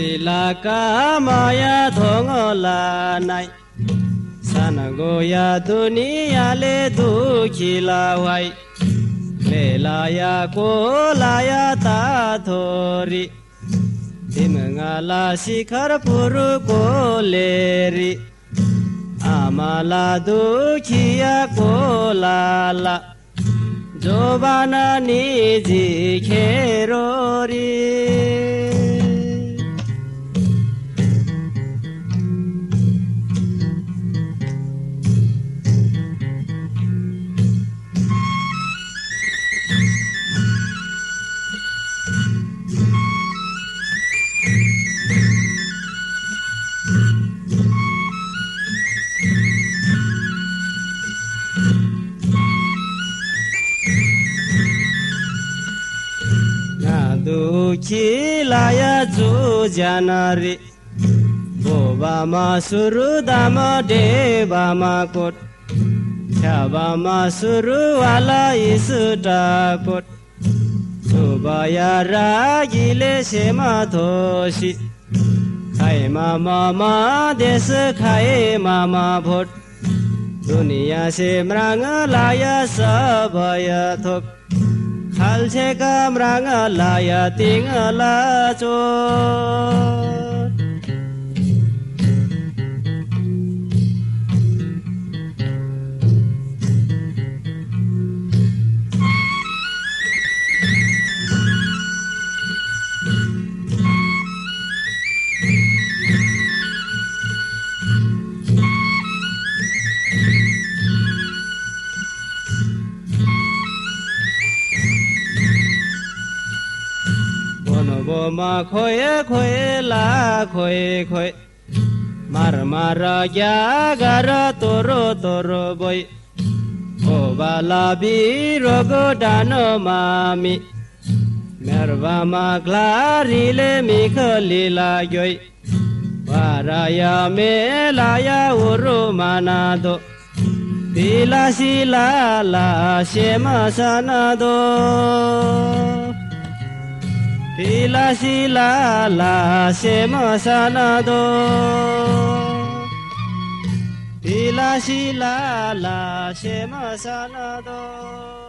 বিলাকা মায়া ধঙলা নাই सान गोया दुनियाले दुखिला वाई बेलाया कोलाया ताथोरी तिमंगाला शिखर पुरु कोलेरी आमाला दुखिया कोलाला जोबाना निजी खेरोरी खिलाया जो जानारे बोबामा सुरु दामा डेबामा कोट छाबामा सुरु वाला इसटा कोट सुबाया रागिले से माथोसी খায় মামা মা দেশ খায় মামা ভোট দুনিয়া সে মৃঙ্গলায় সবায় থোক खाल्से कामराङ लाया तिङ लाचो মা খয়ে খয়ে লা খয়ে। খয়ে মার মার জাগার তোর তোর বই। ও বালাবি রগ ডান মামি। মেরবা মাগলারিলে মিখলিলা জয় পারায়া মেলায়া ওরো মানাদো। বিলাসিলা লা সে মাসানাদো। Silala Shemasanado Pila sema sanado.